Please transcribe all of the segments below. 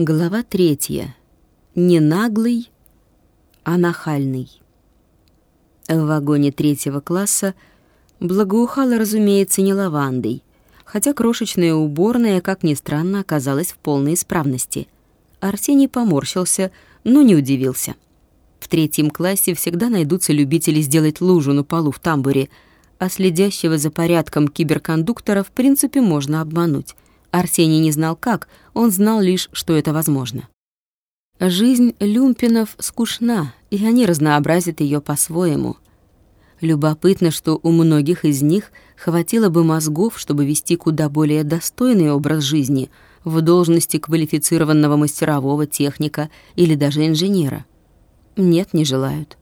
Глава третья. Не наглый, а нахальный. В вагоне третьего класса благоухало, разумеется, не лавандой, хотя крошечная уборная, как ни странно, оказалась в полной исправности. Арсений поморщился, но не удивился. В третьем классе всегда найдутся любители сделать лужу на полу в тамбуре, а следящего за порядком киберкондуктора в принципе можно обмануть. Арсений не знал как, он знал лишь, что это возможно. Жизнь люмпинов скучна, и они разнообразят ее по-своему. Любопытно, что у многих из них хватило бы мозгов, чтобы вести куда более достойный образ жизни в должности квалифицированного мастерового техника или даже инженера. Нет, не желают.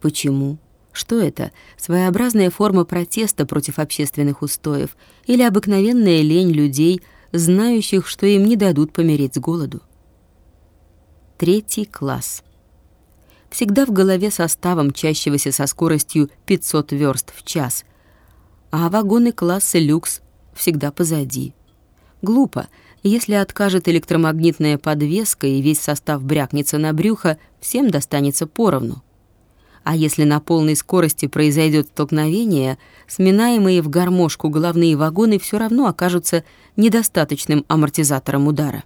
Почему? Что это? Своеобразная форма протеста против общественных устоев или обыкновенная лень людей – знающих, что им не дадут помереть с голоду. Третий класс. Всегда в голове составом, чащегося со скоростью 500 верст в час, а вагоны класса люкс всегда позади. Глупо, если откажет электромагнитная подвеска и весь состав брякнется на брюхо, всем достанется поровну. А если на полной скорости произойдет столкновение, сминаемые в гармошку головные вагоны все равно окажутся недостаточным амортизатором удара.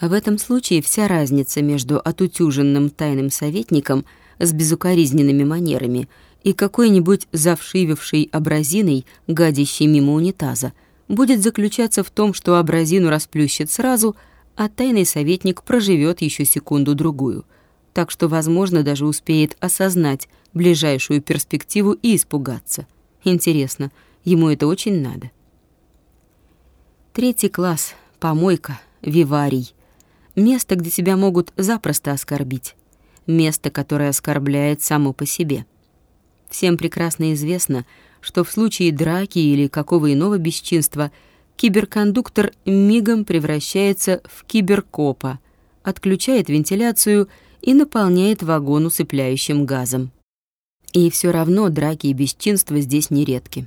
В этом случае вся разница между отутюженным тайным советником с безукоризненными манерами и какой-нибудь завшивившей абразиной, гадящей мимо унитаза, будет заключаться в том, что абразину расплющит сразу, а тайный советник проживет еще секунду-другую — так что, возможно, даже успеет осознать ближайшую перспективу и испугаться. Интересно, ему это очень надо. Третий класс, помойка, виварий. Место, где тебя могут запросто оскорбить. Место, которое оскорбляет само по себе. Всем прекрасно известно, что в случае драки или какого иного бесчинства киберкондуктор мигом превращается в киберкопа, отключает вентиляцию и наполняет вагон усыпляющим газом. И все равно драки и бесчинства здесь нередки.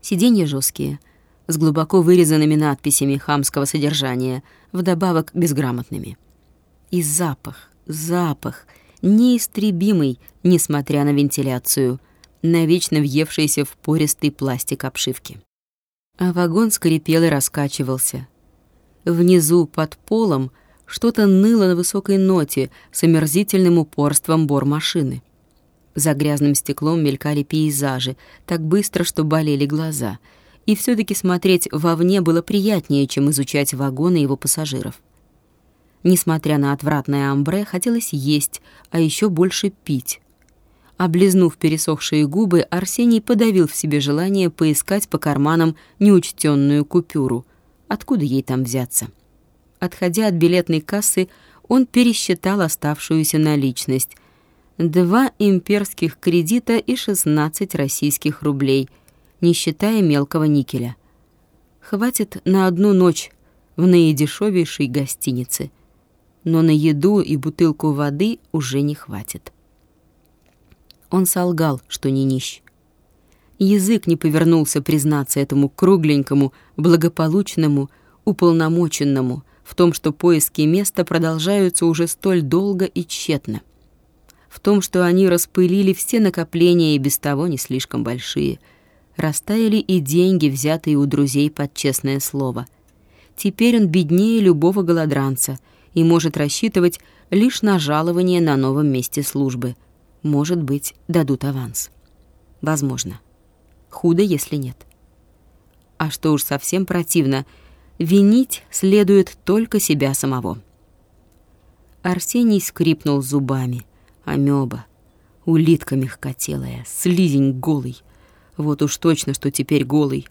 Сиденья жесткие, с глубоко вырезанными надписями хамского содержания, вдобавок безграмотными. И запах, запах, неистребимый, несмотря на вентиляцию, навечно въевшийся в пористый пластик обшивки. А вагон скрипел и раскачивался. Внизу, под полом, что-то ныло на высокой ноте с омерзительным упорством бормашины. За грязным стеклом мелькали пейзажи, так быстро, что болели глаза. И все таки смотреть вовне было приятнее, чем изучать вагоны его пассажиров. Несмотря на отвратное амбре, хотелось есть, а еще больше пить. Облизнув пересохшие губы, Арсений подавил в себе желание поискать по карманам неучтенную купюру. Откуда ей там взяться? — Отходя от билетной кассы, он пересчитал оставшуюся наличность. Два имперских кредита и 16 российских рублей, не считая мелкого никеля. Хватит на одну ночь в наидешевейшей гостинице. Но на еду и бутылку воды уже не хватит. Он солгал, что не нищ. Язык не повернулся признаться этому кругленькому, благополучному, уполномоченному, в том, что поиски места продолжаются уже столь долго и тщетно, в том, что они распылили все накопления и без того не слишком большие, растаяли и деньги, взятые у друзей под честное слово. Теперь он беднее любого голодранца и может рассчитывать лишь на жалование на новом месте службы. Может быть, дадут аванс. Возможно. Худо, если нет. А что уж совсем противно — Винить следует только себя самого. Арсений скрипнул зубами. Амеба. Улитка мягкотелая, слизень голый. Вот уж точно, что теперь голый.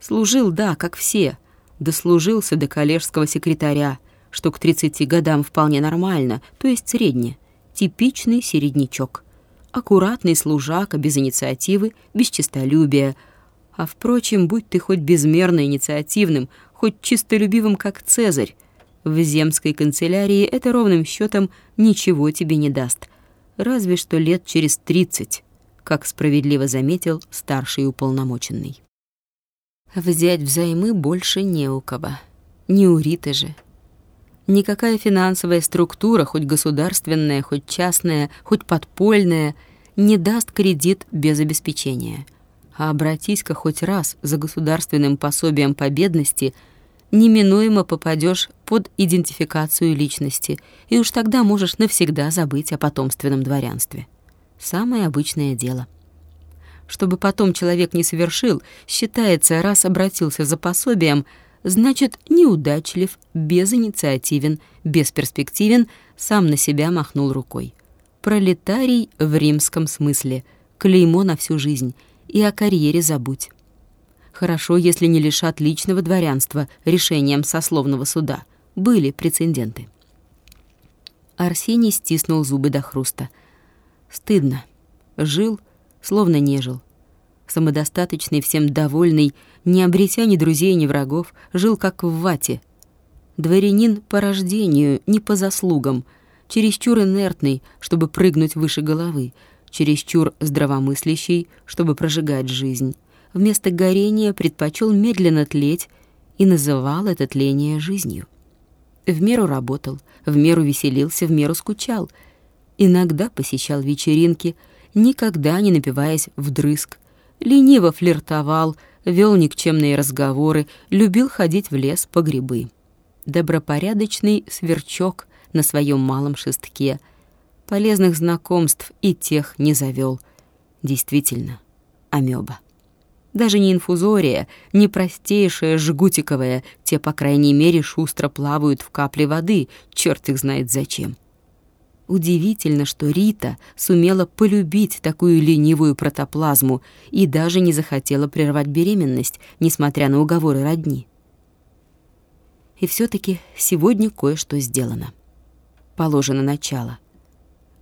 Служил, да, как все. Дослужился до коллежского секретаря, что к 30 годам вполне нормально, то есть средне. Типичный середнячок. Аккуратный служака, без инициативы, без честолюбия. А впрочем, будь ты хоть безмерно инициативным, хоть чистолюбивым, как Цезарь, в земской канцелярии это ровным счетом ничего тебе не даст, разве что лет через тридцать, как справедливо заметил старший уполномоченный. Взять взаймы больше не у кого, не у Риты же. Никакая финансовая структура, хоть государственная, хоть частная, хоть подпольная, не даст кредит без обеспечения. А обратись-ка хоть раз за государственным пособием по бедности, неминуемо попадешь под идентификацию личности, и уж тогда можешь навсегда забыть о потомственном дворянстве. Самое обычное дело. Чтобы потом человек не совершил, считается, раз обратился за пособием, значит, неудачлив, безинициативен, бесперспективен, сам на себя махнул рукой. Пролетарий в римском смысле, клеймо на всю жизнь, и о карьере забудь. Хорошо, если не лишат личного дворянства решением сословного суда. Были прецеденты. Арсений стиснул зубы до хруста. Стыдно. Жил, словно не жил. Самодостаточный, всем довольный, не обретя ни друзей, ни врагов, жил как в вате. Дворянин по рождению, не по заслугам, чересчур инертный, чтобы прыгнуть выше головы, чересчур здравомыслящий, чтобы прожигать жизнь. Вместо горения предпочел медленно тлеть и называл это тление жизнью. В меру работал, в меру веселился, в меру скучал. Иногда посещал вечеринки, никогда не напиваясь вдрызг. Лениво флиртовал, вел никчемные разговоры, любил ходить в лес по грибы. Добропорядочный сверчок на своем малом шестке. Полезных знакомств и тех не завел. Действительно, амеба. Даже не инфузория, не простейшая жгутиковая, те, по крайней мере, шустро плавают в капле воды, черт их знает зачем. Удивительно, что Рита сумела полюбить такую ленивую протоплазму и даже не захотела прервать беременность, несмотря на уговоры родни. И все таки сегодня кое-что сделано. Положено начало.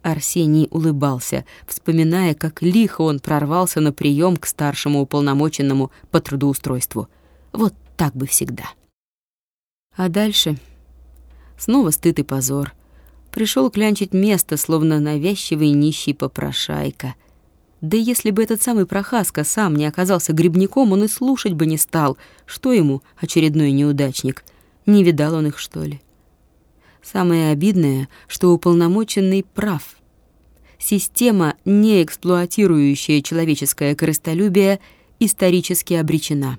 Арсений улыбался, вспоминая, как лихо он прорвался на прием к старшему уполномоченному по трудоустройству. Вот так бы всегда. А дальше снова стыд и позор — пришел клянчить место, словно навязчивый нищий попрошайка. Да если бы этот самый Прохаска сам не оказался грибником, он и слушать бы не стал. Что ему, очередной неудачник? Не видал он их, что ли? Самое обидное, что уполномоченный прав. Система, не эксплуатирующая человеческое корыстолюбие, исторически обречена.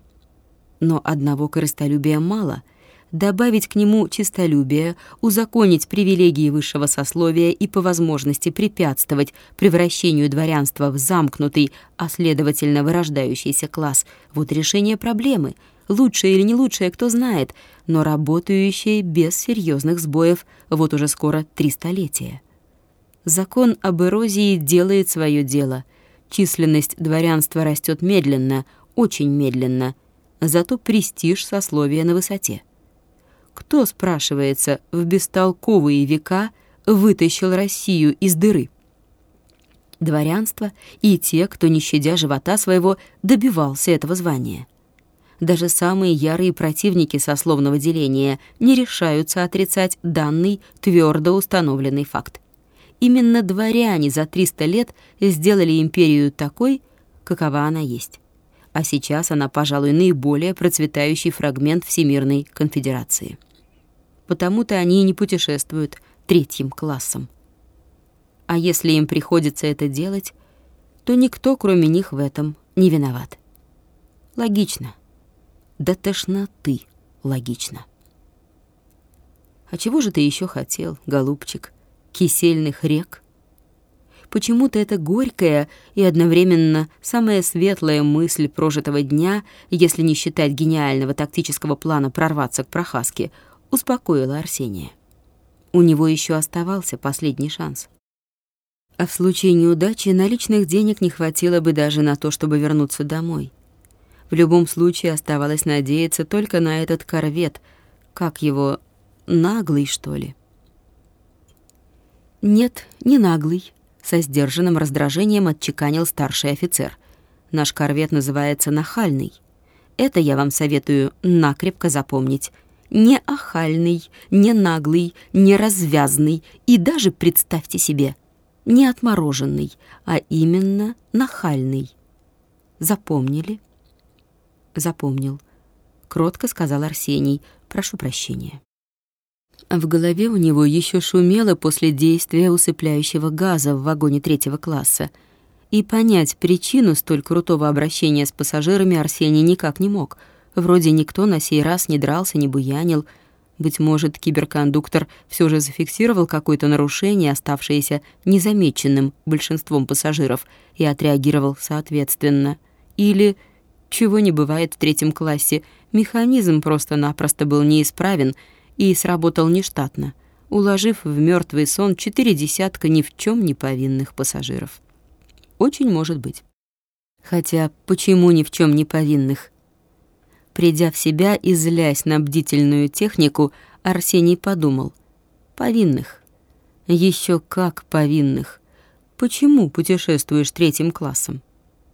Но одного корыстолюбия мало — добавить к нему честолюбие, узаконить привилегии высшего сословия и по возможности препятствовать превращению дворянства в замкнутый, а следовательно вырождающийся класс. Вот решение проблемы. Лучшее или не лучшее, кто знает, но работающее без серьезных сбоев вот уже скоро три столетия. Закон об эрозии делает свое дело. Численность дворянства растет медленно, очень медленно, зато престиж сословия на высоте. Кто, спрашивается, в бестолковые века вытащил Россию из дыры? Дворянство и те, кто, не щадя живота своего, добивался этого звания. Даже самые ярые противники сословного деления не решаются отрицать данный твердо установленный факт. Именно дворяне за 300 лет сделали империю такой, какова она есть. А сейчас она, пожалуй, наиболее процветающий фрагмент Всемирной конфедерации потому-то они и не путешествуют третьим классом. А если им приходится это делать, то никто, кроме них, в этом не виноват. Логично. Да тошноты логично. А чего же ты еще хотел, голубчик? Кисельных рек? Почему-то это горькая и одновременно самая светлая мысль прожитого дня, если не считать гениального тактического плана прорваться к Прохаске, успокоила Арсения. У него еще оставался последний шанс. А в случае неудачи наличных денег не хватило бы даже на то, чтобы вернуться домой. В любом случае оставалось надеяться только на этот корвет, как его, наглый, что ли. «Нет, не наглый», — со сдержанным раздражением отчеканил старший офицер. «Наш корвет называется «Нахальный». Это я вам советую накрепко запомнить не охальный, не наглый, не развязный и даже, представьте себе, не отмороженный, а именно нахальный. Запомнили? Запомнил. Кротко сказал Арсений. Прошу прощения. В голове у него еще шумело после действия усыпляющего газа в вагоне третьего класса, и понять причину столь крутого обращения с пассажирами Арсений никак не мог. Вроде никто на сей раз не дрался, не буянил. Быть может, киберкондуктор все же зафиксировал какое-то нарушение, оставшееся незамеченным большинством пассажиров, и отреагировал соответственно. Или, чего не бывает в третьем классе, механизм просто-напросто был неисправен — и сработал нештатно, уложив в мертвый сон четыре десятка ни в чем не повинных пассажиров. Очень может быть. Хотя почему ни в чем не повинных? Придя в себя и злясь на бдительную технику, Арсений подумал. Повинных. Еще как повинных. Почему путешествуешь третьим классом?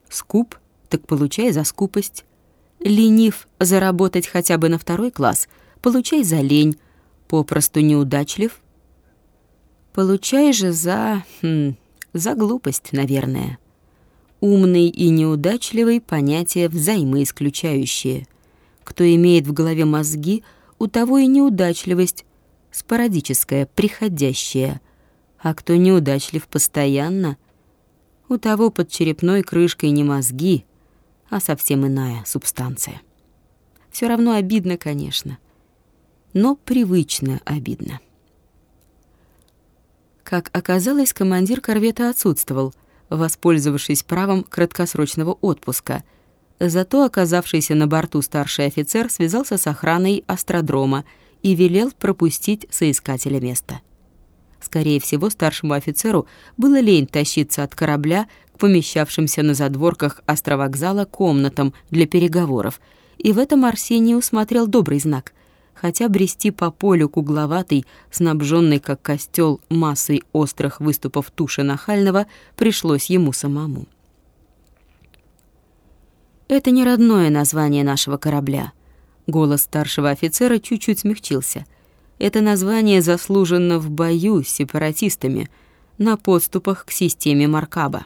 Скуп? Так получай за скупость. Ленив заработать хотя бы на второй класс — получай за лень, попросту неудачлив. Получай же за... Хм, за глупость, наверное. Умный и неудачливый — понятия взаимоисключающие. Кто имеет в голове мозги, у того и неудачливость, спорадическая, приходящая. А кто неудачлив постоянно, у того под черепной крышкой не мозги, а совсем иная субстанция. Все равно обидно, конечно — но привычно обидно. Как оказалось, командир корвета отсутствовал, воспользовавшись правом краткосрочного отпуска. Зато оказавшийся на борту старший офицер связался с охраной астродрома и велел пропустить соискателя места. Скорее всего, старшему офицеру было лень тащиться от корабля помещавшимся на задворках островокзала комнатам для переговоров, и в этом Арсений усмотрел добрый знак — хотя брести по полю к угловатой, снабженной как костел массой острых выступов туши нахального, пришлось ему самому. «Это не родное название нашего корабля», — голос старшего офицера чуть-чуть смягчился. «Это название заслужено в бою с сепаратистами на подступах к системе Маркаба».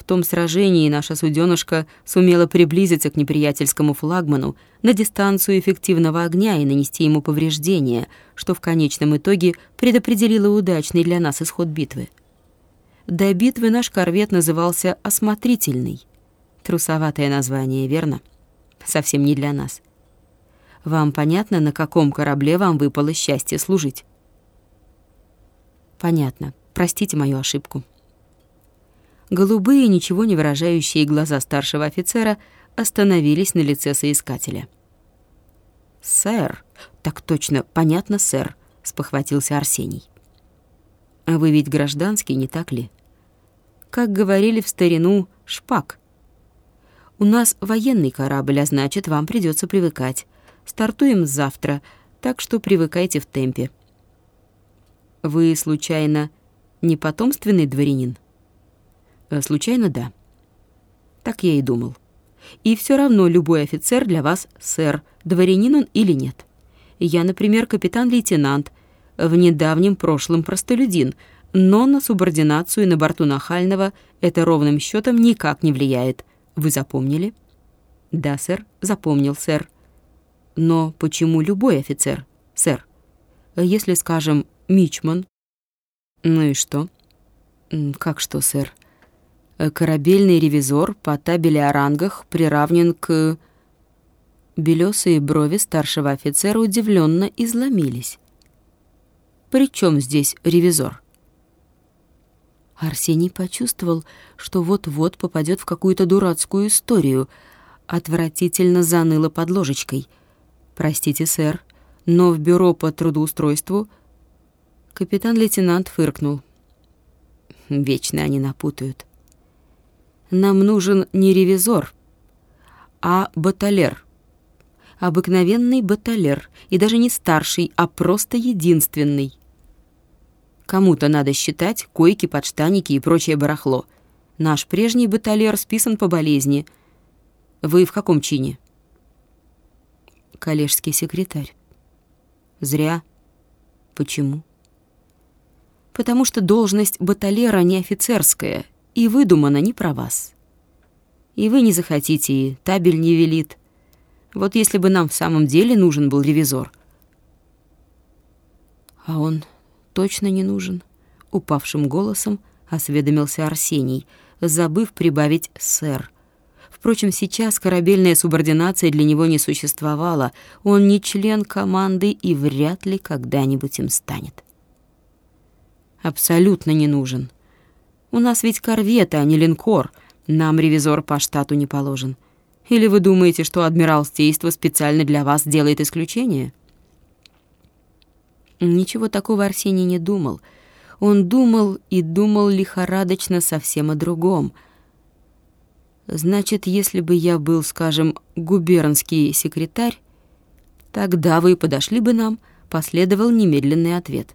В том сражении наша суденышка сумела приблизиться к неприятельскому флагману на дистанцию эффективного огня и нанести ему повреждения, что в конечном итоге предопределило удачный для нас исход битвы. До битвы наш корвет назывался «Осмотрительный». Трусоватое название, верно? Совсем не для нас. Вам понятно, на каком корабле вам выпало счастье служить? Понятно. Простите мою ошибку. Голубые, ничего не выражающие глаза старшего офицера остановились на лице соискателя. «Сэр, так точно, понятно, сэр», — спохватился Арсений. «А вы ведь гражданский, не так ли? Как говорили в старину, шпак. У нас военный корабль, а значит, вам придется привыкать. Стартуем завтра, так что привыкайте в темпе». «Вы, случайно, не потомственный дворянин?» Э, случайно, да. Так я и думал. И все равно любой офицер для вас сэр, дворянин он или нет. Я, например, капитан-лейтенант, в недавнем прошлом простолюдин, но на субординацию на борту Нахального это ровным счетом никак не влияет. Вы запомнили? Да, сэр, запомнил, сэр. Но почему любой офицер, сэр? Если, скажем, мичман? Ну и что? Как что, сэр? Э, корабельный ревизор по табели о рангах приравнен к... Белёсые брови старшего офицера удивленно изломились. «При чем здесь ревизор?» Арсений почувствовал, что вот-вот попадет в какую-то дурацкую историю. Отвратительно заныло под ложечкой. «Простите, сэр, но в бюро по трудоустройству...» Капитан-лейтенант фыркнул. «Вечно они напутают. Нам нужен не ревизор, а баталер. Обыкновенный баталер, и даже не старший, а просто единственный. Кому-то надо считать койки, подштаники и прочее барахло. Наш прежний баталер списан по болезни. Вы в каком чине? Коллежский секретарь. Зря. Почему? Потому что должность баталера не офицерская — и выдумано не про вас. И вы не захотите, и табель не велит. Вот если бы нам в самом деле нужен был ревизор. А он точно не нужен, упавшим голосом осведомился Арсений, забыв прибавить «сэр». Впрочем, сейчас корабельная субординация для него не существовала. Он не член команды и вряд ли когда-нибудь им станет. Абсолютно не нужен. У нас ведь корвет, а не линкор. Нам ревизор по штату не положен. Или вы думаете, что Адмиралтейство специально для вас делает исключение? Ничего такого Арсений не думал. Он думал и думал лихорадочно совсем о другом. Значит, если бы я был, скажем, губернский секретарь, тогда вы подошли бы нам, последовал немедленный ответ.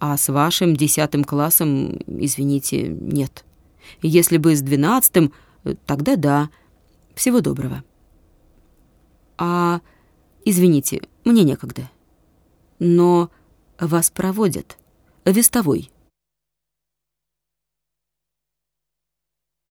А с вашим десятым классом, извините, нет. Если бы с двенадцатым, тогда да. Всего доброго. А, извините, мне некогда. Но вас проводят. Вестовой.